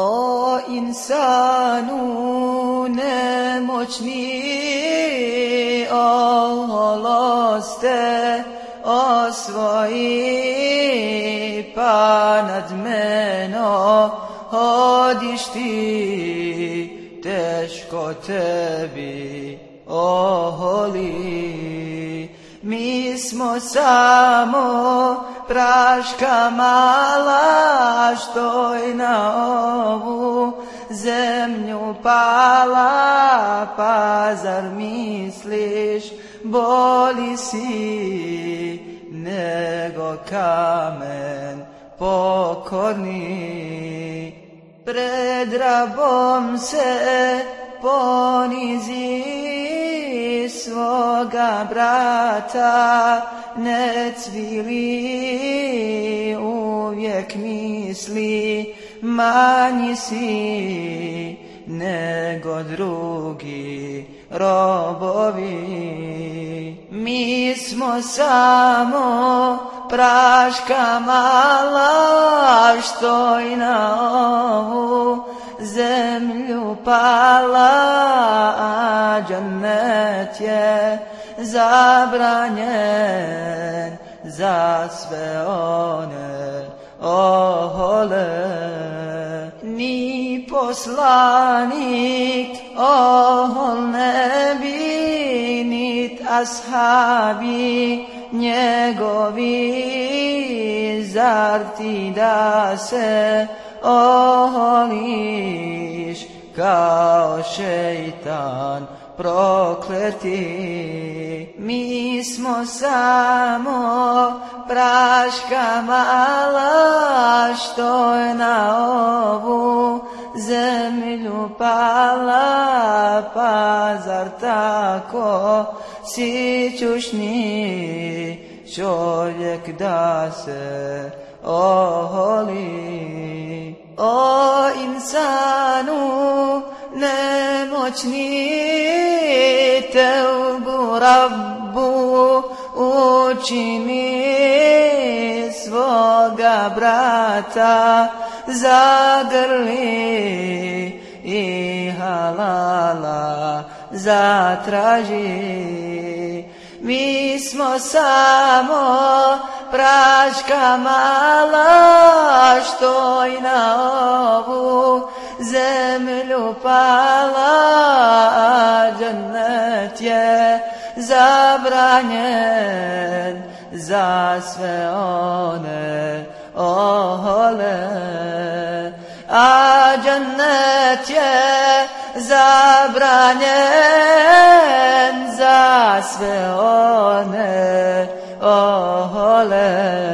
O insanu nemoćni, oholoste osvoji, pa nad meno hodiš ti, teško tebi oholi. Mi smo samo praška mala što je na ovu zemlju pala, pa zar misliš boli si nego kamen pokorni. Pred rabom se ponizi svoga brata ne cvili uvijek misli manji si nego drugi robovi. Mi smo samo praška mala što i na ovu zemlju pala džennet je zabranjen za sve one ohole. Ni poslanik ohol ne bi nit ashabi njegovi. Zar ti da se oholiš kao šeitan prokleti. Mi smo samo praška mala što je na ovu zemlju pala, pa zar tako si čušni čovjek da se oholi. O insanu nemoćni teubu rabbu učini svoga brata zagrli i halala zatraži. Mi smo samo praška mala što i na ovu zemlju pala, je zabranjen za sve one ohole. A džennet je zabranjen za sve one ohole.